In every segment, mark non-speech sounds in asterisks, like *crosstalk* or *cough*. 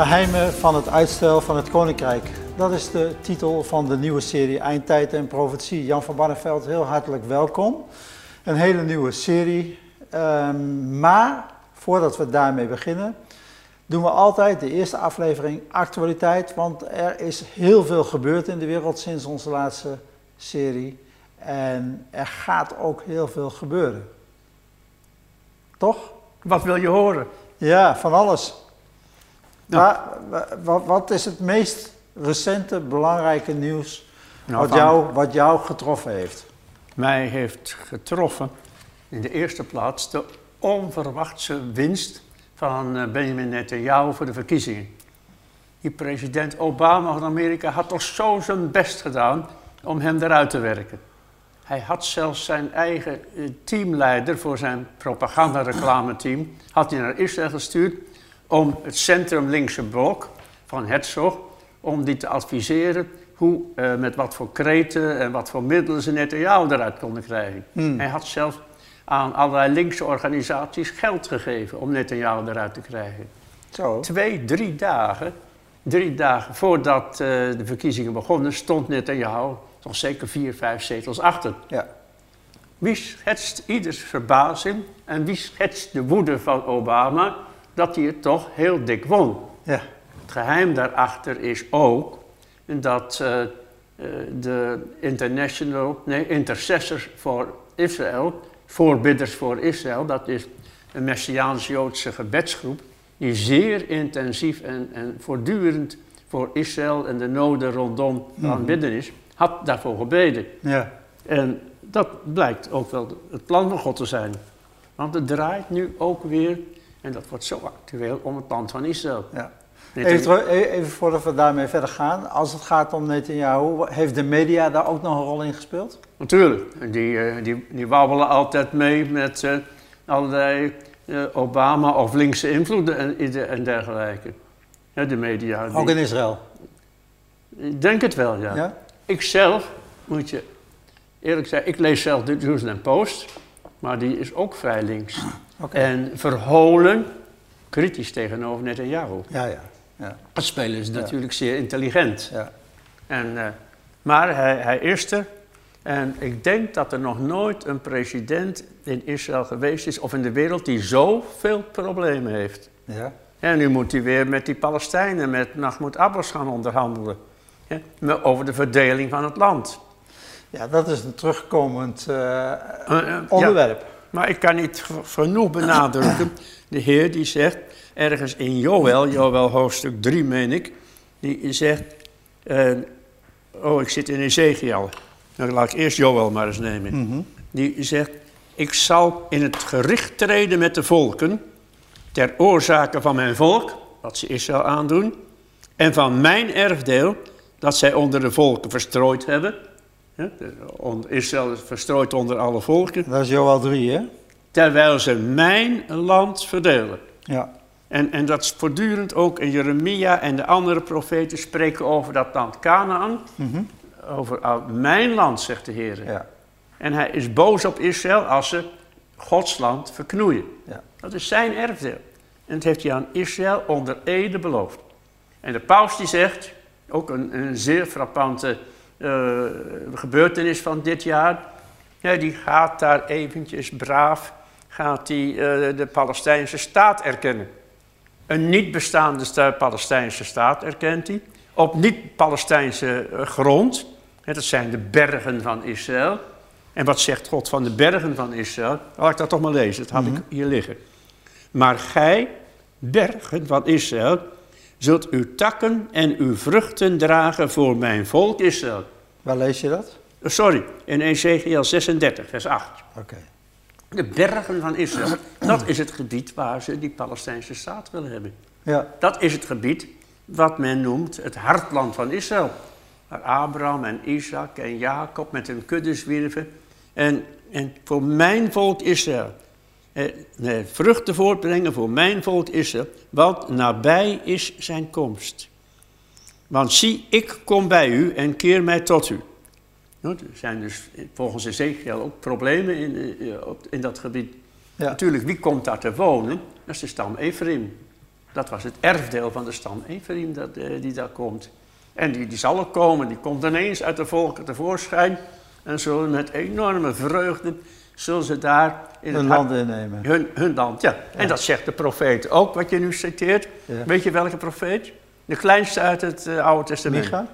Geheimen van het uitstel van het Koninkrijk. Dat is de titel van de nieuwe serie Eindtijd en Profetie. Jan van Barneveld, heel hartelijk welkom. Een hele nieuwe serie. Ehm, maar voordat we daarmee beginnen, doen we altijd de eerste aflevering actualiteit. Want er is heel veel gebeurd in de wereld sinds onze laatste serie. En er gaat ook heel veel gebeuren. Toch? Wat wil je horen? Ja, van alles. Maar wa- wa- wat is het meest recente belangrijke nieuws Nou, wat, jou, wat jou getroffen heeft? Mij heeft getroffen in de eerste plaats de onverwachte winst van eh, Benjamin Netanyahu voor de verkiezingen. Die president Obama van Amerika had toch zo zijn best gedaan om hem eruit te werken. Hij had zelfs zijn eigen eh, teamleider voor zijn propaganda-reclameteam had hij naar Israël gestuurd om het centrum-linkse blok van Herzog, om die te adviseren hoe, eh, met wat voor kreten en wat voor middelen ze Netanyahu eruit konden krijgen. Hmm. Hij had zelfs aan allerlei linkse organisaties geld gegeven om Netanyahu eruit te krijgen. Zo. Twee, drie dagen, drie dagen voordat eh, de verkiezingen begonnen, stond Netanyahu toch zeker vier, vijf zetels achter. Ja. Wie schetst ieders verbazing en wie schetst de woede van Obama dat hij het toch heel dik won? Ja. Het geheim daarachter is ook dat eh, eh, de international, nee, intercessors voor Israël, voorbidders voor Israël, dat is een Messiaans-Joodse gebedsgroep, die zeer intensief en, en voortdurend voor Israël en de noden rondom Mhm. aanbidden is, had daarvoor gebeden. Ja. En dat blijkt ook wel het plan van God te zijn. Want het draait nu ook weer, en dat wordt zo actueel, om het land van Israël. ja. Even, e- even voordat we daarmee verder gaan. Als het gaat om Netanyahu, heeft de media daar ook nog een rol in gespeeld? Natuurlijk, die, eh, die, die wabbelen altijd mee met eh, allerlei eh, Obama of linkse invloeden en, en dergelijke. Ja, de media. die- Ook in Israël? Ik denk het wel, ja. Ja? Ik zelf, moet je eerlijk zeggen, ik lees zelf de Jerusalem Post, maar die is ook vrij links. En verholen, kritisch tegenover Netanyahu. Ja, ja. ja. Dat spelen Ja. natuurlijk zeer intelligent. ja. En, eh, maar hij, hij is er. En ik denk dat er nog nooit een president in Israël geweest is, of in de wereld, die zoveel problemen heeft. ja. En nu moet hij weer met die Palestijnen, met Mahmoud Abbas gaan onderhandelen. Ja, over de verdeling van het land. Ja, dat is een terugkomend eh, ja, onderwerp. Maar ik kan niet genoeg benadrukken. De Heer die zegt, ergens in Joel, Joel hoofdstuk 3 meen ik, die zegt, eh, oh ik zit in Ezekiel. Nou laat ik eerst Joel maar eens nemen. Mhm. Die zegt, ik zal in het gericht treden met de volken, ter oorzake van mijn volk, wat ze Israël aandoen, en van mijn erfdeel, dat zij onder de volken verstrooid hebben. Israël is verstrooid onder alle volken, Dat is Joel 3, hè? terwijl ze mijn land verdelen. Ja. En, en dat is voortdurend ook in Jeremia en de andere profeten spreken over dat land Canaan. Mhm. Over ah, mijn land, zegt de Heer. Ja. En hij is boos op Israël als ze Gods land verknoeien. Ja. Dat is zijn erfdeel. En dat heeft hij aan Israël onder ede beloofd. En de paus die zegt, ook een, een zeer frappante eh, gebeurtenis van dit jaar. Ja, die gaat daar eventjes braaf, gaat die, eh, de Palestijnse staat erkennen. Een niet bestaande sta- Palestijnse staat erkent hij. Op niet-Palestijnse eh, grond. Dat zijn de bergen van Israël. En wat zegt God van de bergen van Israël? Laat ik dat toch maar lezen, dat had ik hier liggen. Maar gij, bergen van Israël, zult uw takken en uw vruchten dragen voor mijn volk Israël. Waar lees je dat? Sorry, in Ezekiel 36, vers 8. Oké. De bergen van Israël, dat is het gebied waar ze die Palestijnse staat willen hebben. Ja. Dat is het gebied wat men noemt het hartland van Israël. Waar Abraham en Isaac en Jacob met hun kudde zwierven. En, en voor mijn volk Israël. Eh, nee, vruchten voortbrengen voor mijn volk Israël. Want nabij is zijn komst. Want zie, ik kom bij u en keer mij tot u. Nou, er zijn dus volgens Ezekiel ook problemen in, eh, in dat gebied. Ja. Natuurlijk, wie komt daar te wonen? Dat is de stam Ephraim. Dat was het erfdeel van de stam Ephraim dat, eh, die daar komt. En die, die zal ook komen, die komt ineens uit de volken tevoorschijn. En zullen met enorme vreugde, zullen ze daar in hun land innemen. Hun, hun land, ja. En dat zegt de profeet ook, wat je nu citeert. Weet je welke profeet? De kleinste uit het uh, Oude Testament. Micha?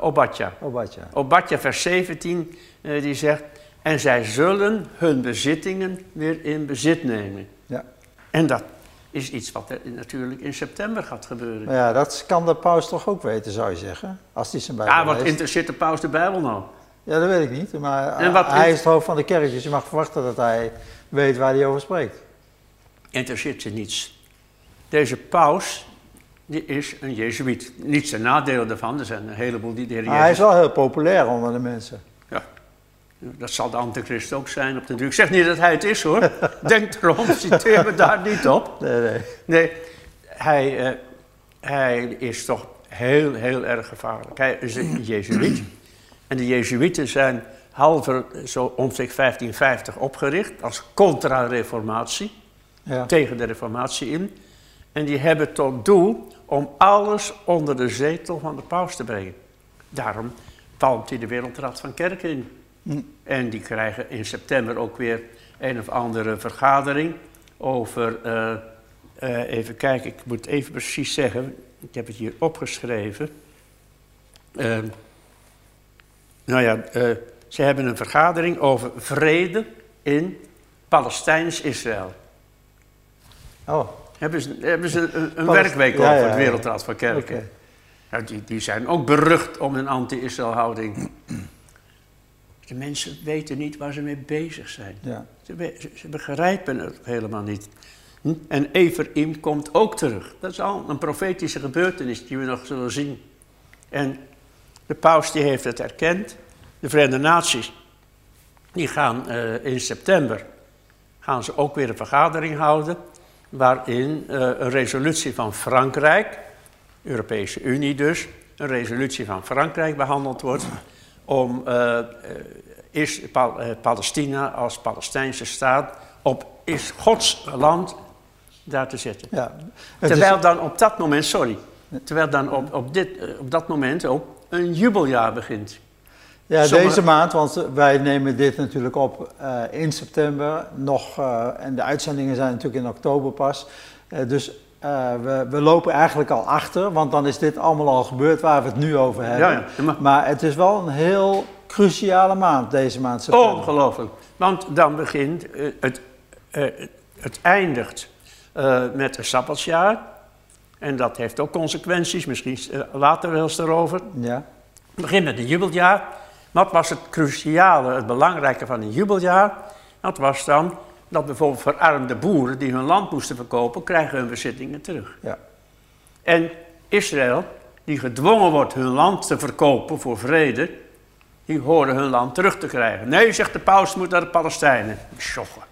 Obadja. Obadja. Obadja, vers 17, uh, die zegt... En zij zullen hun bezittingen weer in bezit nemen. Ja. En dat is iets wat er natuurlijk in september gaat gebeuren. Maar ja, dat kan de paus toch ook weten, zou je zeggen? Als die zijn Bijbel Ja, wat interesseert de paus de Bijbel nou? Ja, dat weet ik niet. Maar hij is het hoofd van de kerk, dus je mag verwachten dat hij weet waar hij over spreekt. Interesseert ze niets. Deze paus, die is een jezuïet. Niets ten nadele daarvan, er zijn een heleboel die de Heer Jezus... Hij is wel heel populair onder de mensen. Ja, dat zal de antichrist ook zijn op de druk. Ik zeg niet dat hij het is hoor. *laughs* Denk erom, citeer me daar niet op. Nee, nee. Nee, hij, uh, hij is toch heel, heel erg gevaarlijk. Hij is een jezuïet. En de jezuïeten zijn halver zo om zich 1550 opgericht als contra-reformatie. Ja. Tegen de reformatie in. En die hebben tot doel om alles onder de zetel van de paus te brengen. Daarom palmt hij de Wereldraad van Kerken in. Hm. En die krijgen in september ook weer een of andere vergadering over, uh, uh, even kijken, ik moet even precies zeggen, ik heb het hier opgeschreven. Uh, nou ja, ze hebben een vergadering over vrede in Palestijns-Israël. Oh. Hebben ze, hebben ze een, een werkweek over het Wereldraad van Kerken. Nou, die, die zijn ook berucht om een anti-Israël houding. De mensen weten niet waar ze mee bezig zijn. Ze, ze, begrijpen het helemaal niet. Hm? En Ephraim komt ook terug. Dat is al een profetische gebeurtenis die we nog zullen zien. En de paus die heeft het erkend. De Verenigde Naties die gaan uh, in september gaan ze ook weer een vergadering houden waarin uh, een resolutie van Frankrijk, Europese Unie dus, een resolutie van Frankrijk behandeld wordt om uh, is Palestina als Palestijnse staat op is Gods land daar te zetten. Ja, terwijl dan op dat moment, sorry, terwijl dan op, op, dit, op dat moment ook een jubeljaar begint. Ja, deze maand, want wij nemen dit natuurlijk op uh, in september nog, uh, en de uitzendingen zijn natuurlijk in oktober pas. Uh, dus we, we, lopen eigenlijk al achter, want dan is dit allemaal al gebeurd waar we het nu over hebben. Ja, ja. Maar... maar... het is wel een heel cruciale maand, deze maand september. Ongelooflijk, want dan begint het, het eindigt met een sabbatsjaar. En dat heeft ook consequenties, misschien later wel eens erover. Ja. Het begint met een jubeljaar. Wat was het cruciale, het belangrijke van een jubeljaar? Dat was dan dat bijvoorbeeld verarmde boeren die hun land moesten verkopen, krijgen hun bezittingen terug. Ja. En Israël, die gedwongen wordt hun land te verkopen voor vrede, die horen hun land terug te krijgen. Nee, zegt de paus, moet naar de Palestijnen. Schochen.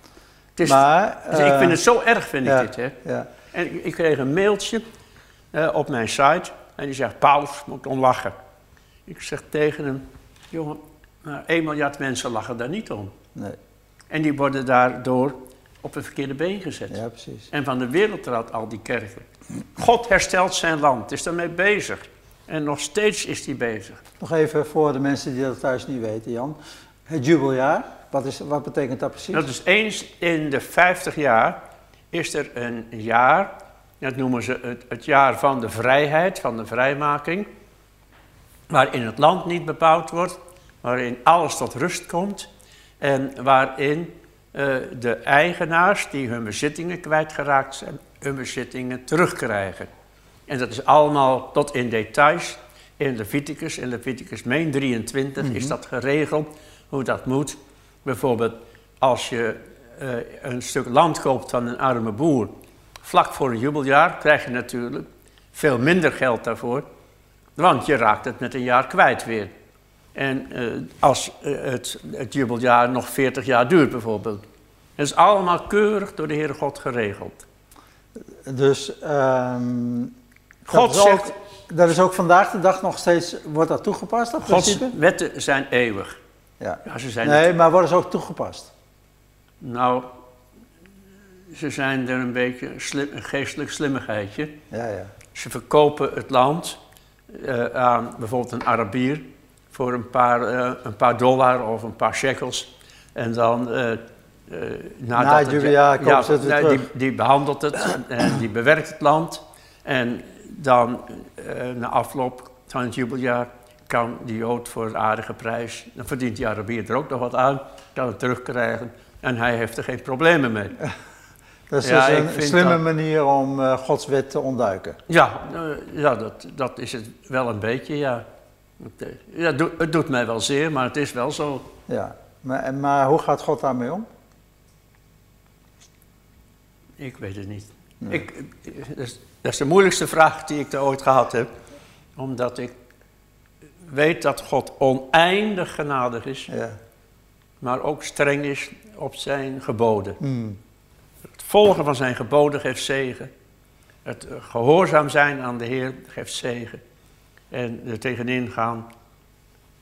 Het is, maar, dus ik vind het zo erg, vind ja, ik dit. Hè? Ja. En ik, ik, kreeg een mailtje uh, op mijn site en die zegt, paus, moet onlachen. Ik zeg tegen hem, Jongen, maar 1 miljard mensen lachen daar niet om. Nee. En die worden daardoor op het verkeerde been gezet. Ja, precies. En van de wereld al die kerken. God herstelt zijn land, is daarmee bezig. En nog steeds is hij bezig. Nog even voor de mensen die dat thuis niet weten, Jan. Het jubeljaar, wat, is, wat betekent dat precies? Dat is eens in de 50 jaar is er een jaar, dat noemen ze het, het jaar van de vrijheid, van de vrijmaking waarin het land niet bebouwd wordt, waarin alles tot rust komt en waarin uh, de eigenaars die hun bezittingen kwijtgeraakt zijn, hun bezittingen terugkrijgen. En dat is allemaal tot in details in Leviticus. In Leviticus meen 23 mm -hmm. is dat geregeld, hoe dat moet. Bijvoorbeeld als je uh, een stuk land koopt van een arme boer, vlak voor een jubeljaar, krijg je natuurlijk veel minder geld daarvoor want je raakt het met een jaar kwijt weer. En uh, als uh, het, het jubeljaar nog 40 jaar duurt bijvoorbeeld. Het is allemaal keurig door de Heere God geregeld. Dus um, God dat, zegt, ook, dat is ook vandaag de dag nog steeds, wordt dat toegepast? Dat Gods wetten zijn eeuwig. Ja. ja ze zijn nee, maar worden ze ook toegepast? Nou, ze zijn er een beetje slim, een geestelijk slimmigheidje. Ja, ja. Ze verkopen het land eh, aan bijvoorbeeld een Arabier voor een paar, eh, een paar dollar of een paar shekels. En dan, eh, Na het jubileum kopen ze het weer nee, terug. die, die behandelt het en die bewerkt het land. En dan, na afloop van het jubeljaar, kan die Jood voor een aardige prijs, dan verdient die Arabier er ook nog wat aan, kan het terugkrijgen. En hij heeft er geen problemen mee. *laughs* Dat is Ja, dus ik een slimme dat- manier om eh, Gods wet te ontduiken. Ja, eh, ja dat, dat is het wel een beetje, ja. Het, eh, Ja, het doet- het doet mij wel zeer, maar het is wel zo. Ja. Maar, maar hoe gaat God daarmee om? Ik weet het niet. Nee. Ik, dat, is, dat is de moeilijkste vraag die ik er ooit gehad heb. Omdat ik weet dat God oneindig genadig is, Ja. maar ook streng is op zijn geboden. Hmm. Volgen van zijn geboden geeft zegen. Het eh, gehoorzaam zijn aan de Heer geeft zegen. En er tegenin gaan,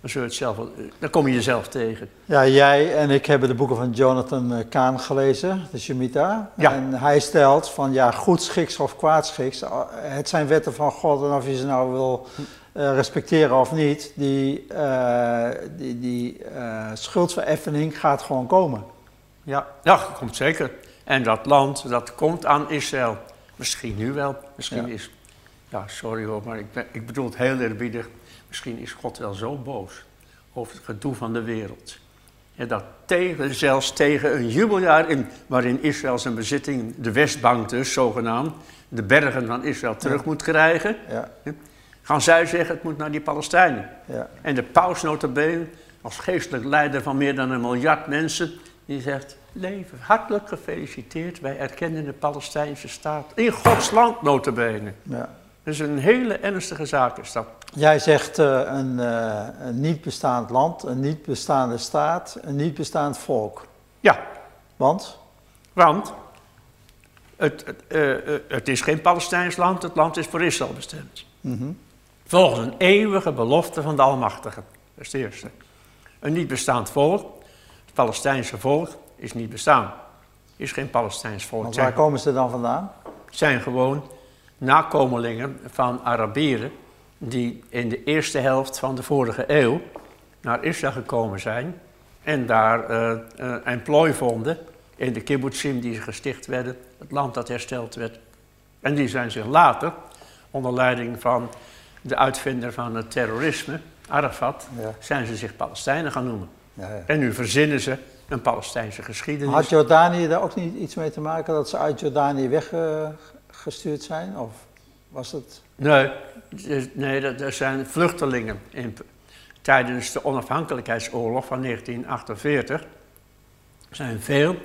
dan, zul je het zelf, dan kom je jezelf tegen. Ja, jij en ik hebben de boeken van Jonathan eh, Kaan gelezen, de Shemitah. Ja. En hij stelt van ja, goedschiks of kwaadschiks, eh, het zijn wetten van God en of je ze nou wil eh, respecteren of niet, die, eh, die, die eh, schuldvereffening gaat gewoon komen. Ja, ja, komt zeker. En dat land, dat komt aan Israël. Misschien nu wel, misschien Ja. is... Ja, sorry hoor, maar ik, ben, ik bedoel het heel eerbiedig. Misschien is God wel zo boos over het gedoe van de wereld. En dat tegen, zelfs tegen een jubeljaar in, waarin Israël zijn bezitting, de Westbank dus zogenaamd, de bergen van Israël terug Ja. moet krijgen, Ja, gaan zij zeggen het moet naar die Palestijnen. ja, En de paus notabene, als geestelijk leider van meer dan een miljard mensen, die zegt, leven, hartelijk gefeliciteerd, wij erkennen de Palestijnse staat. In Gods land notabene. ja. Dat is een hele ernstige zaak is dat. Jij zegt eh, een, eh, een niet bestaand land, een niet bestaande staat, een niet bestaand volk. Ja, Want? want het, het, eh, het is geen Palestijns land, het land is voor Israël bestemd. Mhm. Volgens een eeuwige belofte van de Almachtige. Dat is het eerste. Een niet bestaand volk, het Palestijnse volk, is niet bestaan. Is geen Palestijns volk. Want waar zijn, komen ze dan vandaan? zijn gewoon nakomelingen van Arabieren die in de eerste helft van de vorige eeuw naar Israël gekomen zijn en daar eh, eh, een plooi vonden in de kibbutzim die gesticht werden, het land dat hersteld werd. En die zijn zich later, onder leiding van de uitvinder van het terrorisme, Arafat, Ja. zijn ze zich Palestijnen gaan noemen. Ja, ja. En nu verzinnen ze een Palestijnse geschiedenis. Had Jordanië daar ook niet iets mee te maken dat ze uit Jordanië weggestuurd zijn? Of was het. Nee, nee dat, dat zijn vluchtelingen. In, tijdens de onafhankelijkheidsoorlog van 1948 zijn veel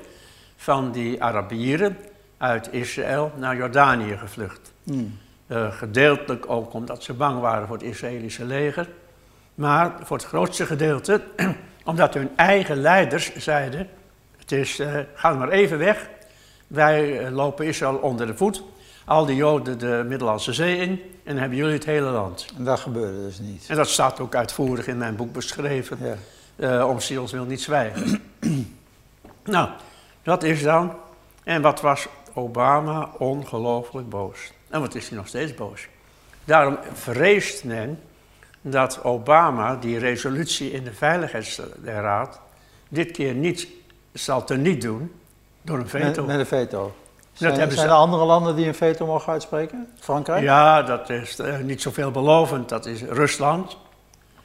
van die Arabieren uit Israël naar Jordanië gevlucht. Hmm. Eh, gedeeltelijk ook omdat ze bang waren voor het Israëlische leger. Maar voor het grootste gedeelte omdat hun eigen leiders zeiden: Het is, eh, ga maar even weg. Wij eh, lopen Israël onder de voet. Al die Joden de Middellandse Zee in en dan hebben jullie het hele land. En dat gebeurde dus niet. En dat staat ook uitvoerig in mijn boek beschreven. Ja. eh, om ziels wil niet zwijgen. *clears throat* nou, dat is dan. En wat was Obama ongelooflijk boos. En wat is hij nog steeds boos. Daarom vreest men dat Obama die resolutie in de Veiligheidsraad dit keer niet zal teniet doen door een veto. Met, met een veto. Zijn, hebben zijn ze- er andere landen die een veto mogen uitspreken? Frankrijk? Ja, dat is eh, niet zo veelbelovend. Dat is Rusland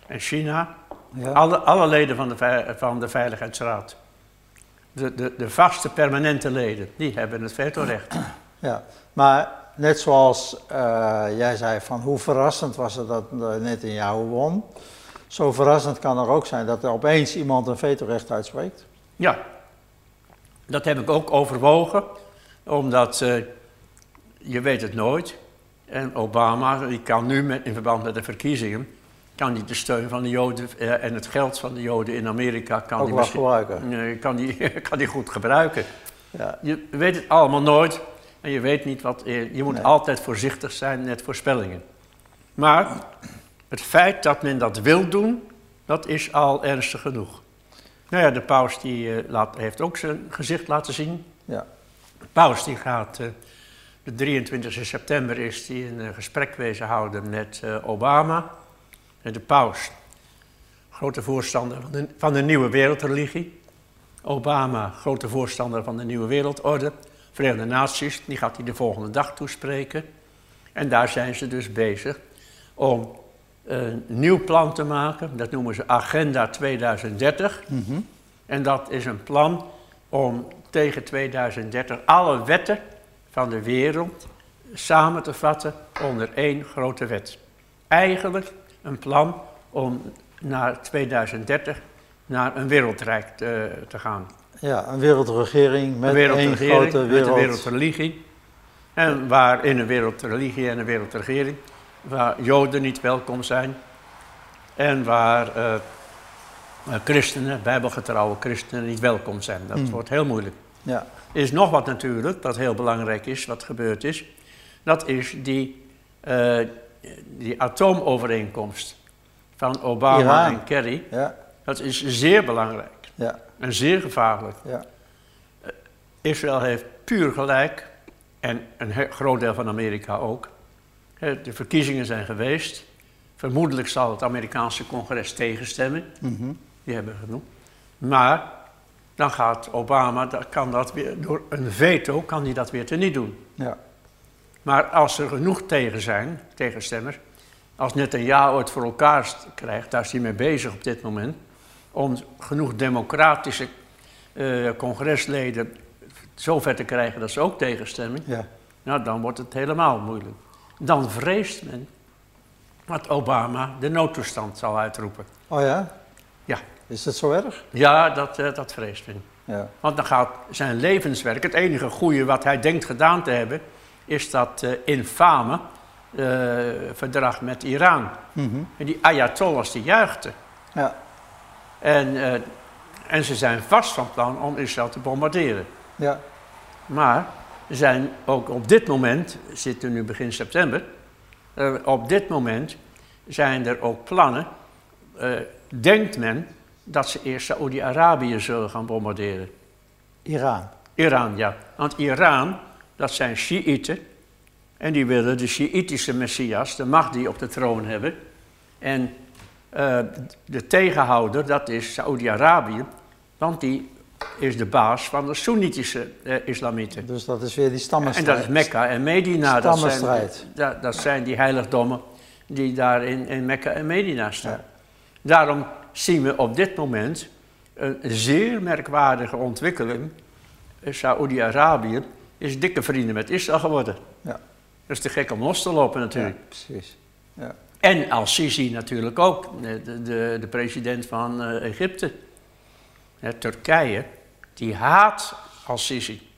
en China. Ja. Alle, alle leden van de, van de Veiligheidsraad. De, de, de vaste, permanente leden, die hebben het vetorecht. Ja, maar net zoals eh, jij zei van hoe verrassend was het dat uh, Netanyahu won. Zo verrassend kan er ook zijn dat er opeens iemand een vetorecht uitspreekt. Ja, dat heb ik ook overwogen, omdat eh, je weet het nooit. En Obama, die kan nu met, in verband met de verkiezingen, kan die de steun van de Joden eh, en het geld van de Joden in Amerika kan Ook die misschien- gebruiken. kan die, *laughs* kan die goed gebruiken. Ja, Je weet het allemaal nooit en je weet niet wat. eh, Je moet Nee. altijd voorzichtig zijn met voorspellingen. Maar het feit dat men dat wil doen, dat is al ernstig genoeg. Nou ja, de paus die, eh, laat, heeft ook zijn gezicht laten zien. ja. paus die gaat, uh, de 23 september is die een gesprek wezen houden met Obama. En de paus, grote voorstander van de, van de nieuwe wereldreligie. Obama, grote voorstander van de nieuwe wereldorde. Verenigde Naties, die gaat hij de volgende dag toespreken. En daar zijn ze dus bezig om een nieuw plan te maken. Dat noemen ze Agenda 2030. Mhm. En dat is een plan om tegen 2030 alle wetten van de wereld samen te vatten onder één grote wet. Eigenlijk een plan om naar 2030 naar een wereldrijk te, te gaan. Ja, een wereldregering met een wereldregering, één grote wereld. met een wereldreligie. En waar in een wereldreligie en een wereldregering, waar Joden niet welkom zijn en waar uh, christenen, bijbelgetrouwe christenen, niet welkom zijn. Dat Hmm. wordt heel moeilijk. Ja, Er is nog wat natuurlijk, wat heel belangrijk is, wat gebeurd is. Dat is die, eh, die atoomovereenkomst van Obama Iran. en Kerry. ja, Dat is zeer belangrijk ja, en zeer gevaarlijk. ja. Israël heeft puur gelijk, en een groot deel van Amerika ook. De verkiezingen zijn geweest. Vermoedelijk zal het Amerikaanse congres tegenstemmen. Mhm. Die hebben genoeg. Maar dan gaat Obama, dan kan dat weer, door een veto kan hij dat weer teniet doen. ja. Maar als er genoeg tegen zijn, tegenstemmers, als net een ja ooit voor elkaar krijgt, daar is hij mee bezig op dit moment, om genoeg democratische eh, congresleden zover te krijgen dat ze ook tegenstemmen, ja. nou dan wordt het helemaal moeilijk. Dan vreest men dat Obama de noodtoestand zal uitroepen. Oh ja? Ja. Is het zo erg? Ja, dat, eh, dat vreest men. Ja, Want dan gaat zijn levenswerk, het enige goede wat hij denkt gedaan te hebben, is dat eh, infame verdrag met Iran. Mhm. En die Ayatollahs die juichten. ja, En, eh, en ze zijn vast van plan om Israël te bombarderen. ja, Maar zijn ook op dit moment, zitten nu begin september, eh, op dit moment zijn er ook plannen, eh, denkt men, dat ze eerst Saoedi-Arabië zullen gaan bombarderen. Iran. Iran, ja. Want Iran, dat zijn Shiiten. En die willen de Shiïtische Messias, de Mahdi, op de troon hebben. En eh, de tegenhouder, dat is Saoedi-Arabië. Want die is de baas van de Soenitische eh, islamieten. Dus dat is weer die En stammenstrijd. dat is Mekka en Medina. Dat zijn, Stammenstrijd. dat, dat zijn die heiligdommen die daar in, in Mekka en Medina staan. Ja. Daarom zien we op dit moment een zeer merkwaardige ontwikkeling. Saoedi-Arabië is dikke vrienden met Israël geworden. Ja. Dat is te gek om los te lopen Ja, natuurlijk. precies. Ja, En Al-Sisi natuurlijk ook, de, de, de president van eh, Egypte. Hè, Turkije, die haat Al-Sisi.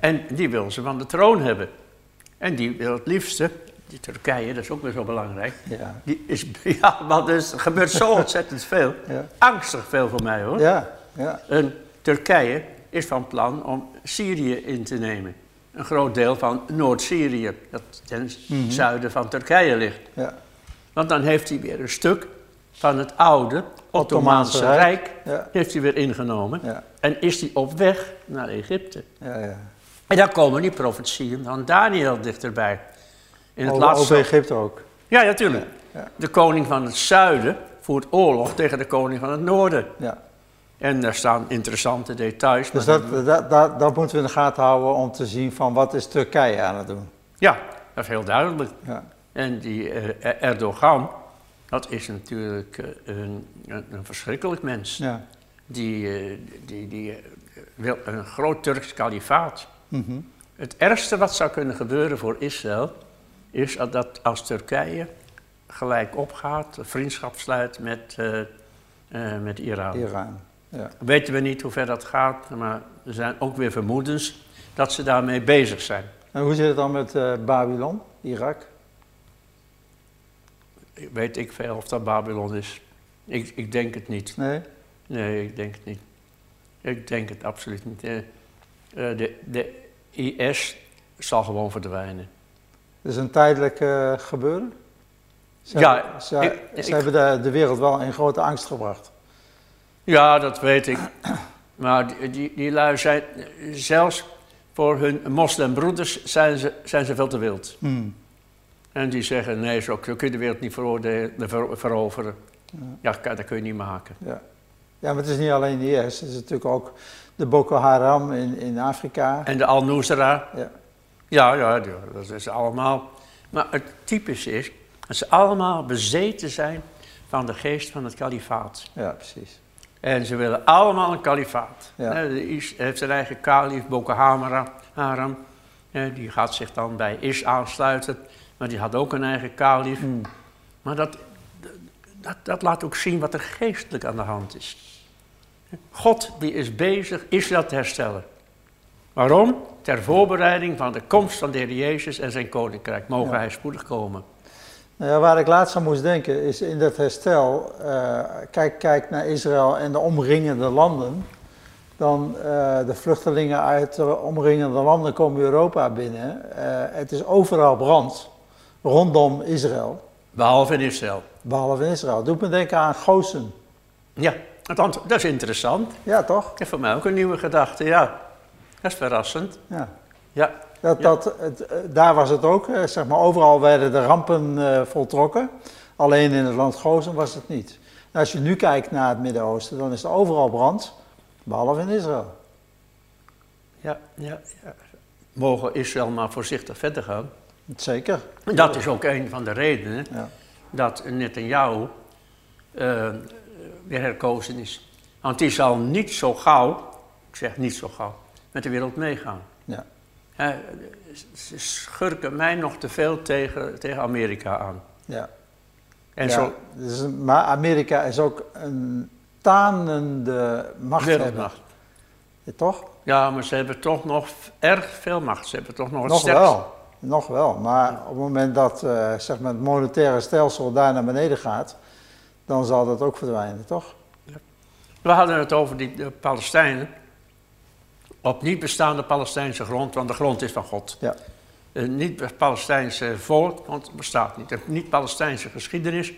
En die wil ze van de troon hebben. En die wil het liefste, die Turkije, dat is ook weer zo belangrijk. ja, Die is, *laughs* ja, want er gebeurt zo ontzettend veel. ja, Angstig veel voor mij hoor. ja, ja, En Turkije is van plan om Syrië in te nemen. Een groot deel van Noord-Syrië, dat ten Mhm. zuiden van Turkije ligt. ja, Want dan heeft hij weer een stuk van het oude Ottomaanse Ottomaanse Rijk. Ja, heeft hij weer ingenomen. ja, En is hij op weg naar Egypte. ja, ja. En dan komen die profetieën van Daniel dichterbij. In het Over, laatste... over Egypte ook. Ja, natuurlijk. De koning van het zuiden voert oorlog tegen de koning van het noorden. Ja. En daar staan interessante details. Dus dat, dat, dat, dat moeten we in de gaten houden om te zien van wat is Turkije aan het doen. Ja, dat is heel duidelijk. Ja, En die eh, Erdogan, dat is natuurlijk eh, een, een, een verschrikkelijk mens. ja. Die, eh, die, die wil een groot Turks kalifaat. Mhm. Het ergste wat zou kunnen gebeuren voor Israël is dat als Turkije gelijk opgaat, vriendschap sluit met, met Iran. Iran. Ja. Weten we niet hoe ver dat gaat, maar er zijn ook weer vermoedens dat ze daarmee bezig zijn. En hoe zit het dan met eh, Babylon, Irak? Weet ik veel of dat Babylon is. Ik, ik denk het niet. Nee? Nee, ik denk het niet. Ik denk het absoluut niet. Eh, eh, de, de IS zal gewoon verdwijnen. Is een tijdelijk eh, gebeuren? Ze Ja, hebben, ze, ik- ze ik- hebben de, de wereld wel in grote angst gebracht. Ja, dat weet ik. Maar die, die, die lui zijn zelfs voor hun moslimbroeders zijn ze, zijn ze veel te wild. Hmm. En die zeggen, nee, zo, zo kun je de wereld niet ver- veroveren. Ja, dat kun je niet maken. Ja. ja, maar het is niet alleen de IS. Het is natuurlijk ook de Boko Haram in, in Afrika. En de Al-Nusra, Ja. ja, ja, ja, dat is allemaal. Maar het typische is dat ze allemaal bezeten zijn van de geest van het kalifaat. ja, precies. En ze willen allemaal een kalifaat. Ja. Is heeft zijn eigen kalif, Boko Haram. Die gaat zich dan bij Is aansluiten. Maar die had ook een eigen kalif. Hmm. Maar dat, dat, dat laat ook zien wat er geestelijk aan de hand is. God die is bezig Israël te herstellen. Waarom? Ter voorbereiding van de komst van de Heer Jezus en zijn koninkrijk. Mogen Ja. hij spoedig komen. Nou ja, waar ik laatst aan moest denken is in dat herstel, eh, kijk, kijk naar Israël en de omringende landen. Dan eh, de vluchtelingen uit de omringende landen komen Europa binnen. Eh, het is overal brand rondom Israël, Behalve in Israël. behalve in Israël. Doet me denken aan Gozen. Ja, dat is interessant. Ja, toch? Dat is voor mij ook een nieuwe gedachte, ja. Dat is verrassend. Ja. Ja, Dat, Ja. dat, het, eh, daar was het ook, eh, zeg maar, overal werden de rampen eh, voltrokken. Alleen in het land Gozen was het niet. En als je nu kijkt naar het Midden-Oosten, dan is er overal brand, behalve in Israël. ja, ja, ja. Mogen Israël maar voorzichtig verder gaan. Zeker. Dat is ook een van de redenen Ja. dat Netanyahu eh weer herkozen is. Want die zal niet zo gauw, ik zeg niet zo gauw, met de wereld meegaan. Ja. Ze schurken mij nog te veel tegen, tegen Amerika aan. Ja. En Ja, zo dus, maar Amerika is ook een tanende machthebber. wereldmacht. Ja, toch? Ja, maar ze hebben toch nog erg veel macht. Ze hebben toch nog het Nog wel. Nog wel. Maar op het moment dat eh, zeg maar het monetaire stelsel daar naar beneden gaat, dan zal dat ook verdwijnen, toch? We hadden het over die Palestijnen. Op niet bestaande Palestijnse grond, want de grond is van God. Ja. Een niet-Palestijnse volk, want het bestaat niet. Een niet-Palestijnse geschiedenis,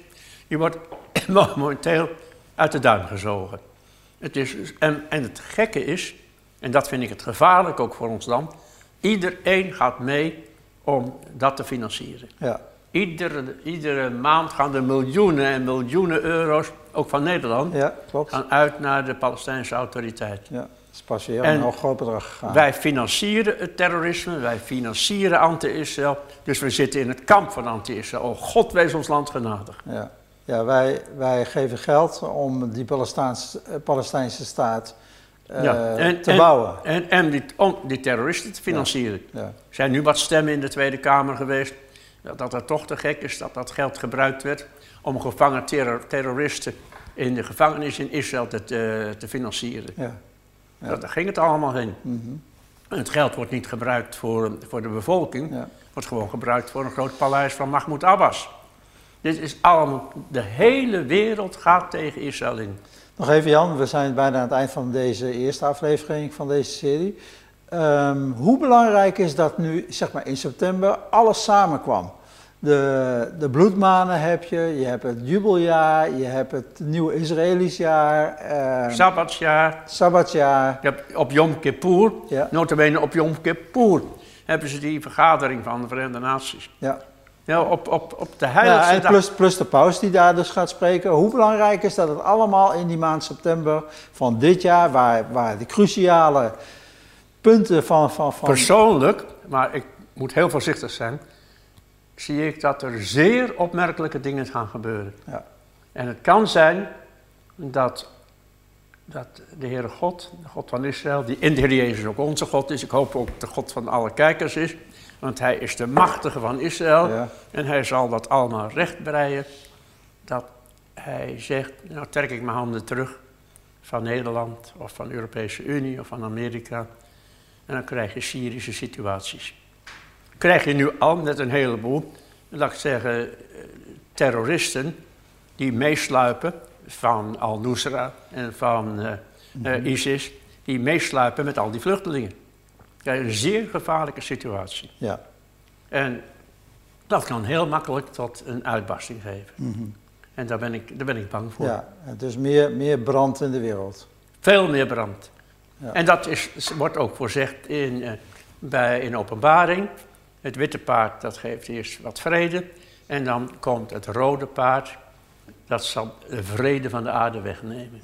die wordt *coughs* momenteel uit de duim gezogen. Het is, en, en het gekke is, en dat vind ik het gevaarlijk ook voor ons land, iedereen gaat mee om dat te financieren. Ja. Iedere, iedere maand gaan er miljoenen en miljoenen euro's, ook van Nederland, Ja, klopt. gaan uit naar de Palestijnse autoriteit. Ja, is pas En een heel groot bedrag gegaan. Wij financieren het terrorisme, wij financieren anti-Israël, dus we zitten in het kamp van anti-Israël. Oh, God wees ons land genadig. Ja, ja wij, wij geven geld om die Palestijnse, eh, Palestijnse staat eh, Ja, en- te en- bouwen. En, en die, om die terroristen te financieren. Ja, Er zijn nu wat stemmen in de Tweede Kamer geweest dat, dat toch te gek is dat dat geld gebruikt werd om gevangen terror- terroristen in de gevangenis in Israël te, te, te financieren. ja. Ja. Daar ging het allemaal heen. mhm, En het geld wordt niet gebruikt voor, voor de bevolking, ja. wordt gewoon gebruikt voor een groot paleis van Mahmoud Abbas. Dit is allemaal, de hele wereld gaat tegen Israël in. Nog even Jan, we zijn bijna aan het eind van deze eerste aflevering van deze serie. Ehm, hoe belangrijk is dat nu, zeg maar in september, alles samenkwam? De, de bloedmanen heb je, je hebt het jubeljaar, je hebt het nieuwe Israëlisch jaar, eh, Sabbatsjaar, Sabbatjaar. je hebt op Yom Kippur, Ja, notabene op Yom Kippur, hebben ze die vergadering van de Verenigde Naties. ja. Ja, op, op, op de ja heiligste en dag. plus, plus de paus die daar dus gaat spreken. Hoe belangrijk is dat het allemaal in die maand september van dit jaar, waar, waar de cruciale punten van... van, van Persoonlijk, maar ik moet heel voorzichtig zijn, zie ik dat er zeer opmerkelijke dingen gaan gebeuren. Ja. En het kan zijn dat, dat de Heere God, de God van Israël, die in de Heer Jezus ook onze God is, ik hoop ook de God van alle kijkers is, want Hij is de machtige van Israël ja, en Hij zal dat allemaal rechtbreien, dat Hij zegt, nou trek ik mijn handen terug van Nederland of van de Europese Unie of van Amerika en dan krijg je Syrische situaties. Krijg je nu al met een heleboel, laat ik zeggen, eh, terroristen die meesluipen van Al-Nusra en van eh, eh, ISIS, die meesluipen met al die vluchtelingen. Ja, een zeer gevaarlijke situatie. ja. En dat kan heel makkelijk tot een uitbarsting geven. mhm. En daar ben ik, daar ben ik bang voor. ja. Dus meer, meer brand in de wereld. Veel meer brand. Ja. En dat is, wordt ook voorzegd in, bij, in openbaring. Het witte paard, dat geeft eerst wat vrede. En dan komt het rode paard, dat zal de vrede van de aarde wegnemen.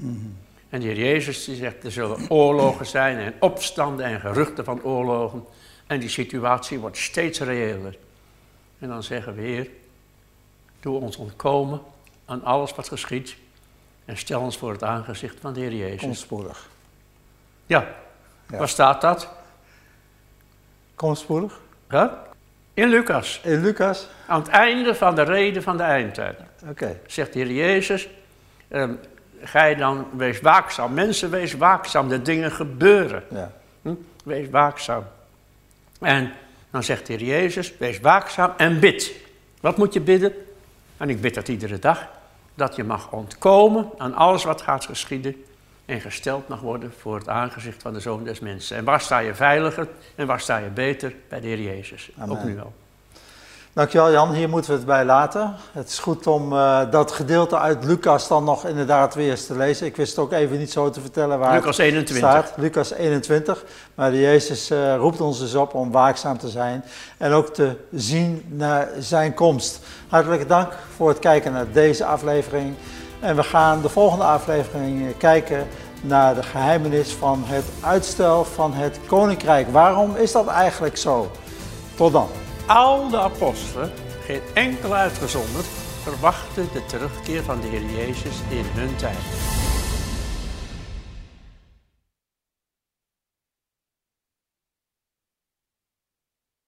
En de Heer Jezus die zegt, er zullen oorlogen zijn en opstanden en geruchten van oorlogen. En die situatie wordt steeds reëler. En dan zeggen we, Heer, doe ons ontkomen aan alles wat geschiet. En stel ons voor het aangezicht van de Heer Jezus. Kom spoedig. Ja, Ja. waar staat dat? Kom spoedig. Huh? In Lucas. In Lucas? Aan het einde van de reden van de eindtijd. Oké. Zegt de Heer Jezus, ehm, ga je dan, wees waakzaam. Mensen, wees waakzaam. De dingen gebeuren. Ja. Hm? Wees waakzaam. En dan zegt de Heer Jezus, wees waakzaam en bid. Wat moet je bidden? En ik bid dat iedere dag. Dat je mag ontkomen aan alles wat gaat geschieden. En gesteld mag worden voor het aangezicht van de Zoon des Mensen. En waar sta je veiliger en waar sta je beter? Bij de Heer Jezus. Amen. Ook nu al. Dankjewel Jan, hier moeten we het bij laten. Het is goed om eh, dat gedeelte uit Lucas dan nog inderdaad weer eens te lezen. Ik wist ook even niet zo te vertellen waar Lucas het 21. staat. Lucas 21. Maar de Jezus eh, roept ons dus op om waakzaam te zijn en ook te zien naar zijn komst. Hartelijk dank voor het kijken naar deze aflevering. En we gaan de volgende aflevering eh, kijken naar de geheimenis van het uitstel van het koninkrijk. Waarom is dat eigenlijk zo? Tot dan. Al de apostelen, geen enkel uitgezonderd, verwachten de terugkeer van de Heer Jezus in hun tijd.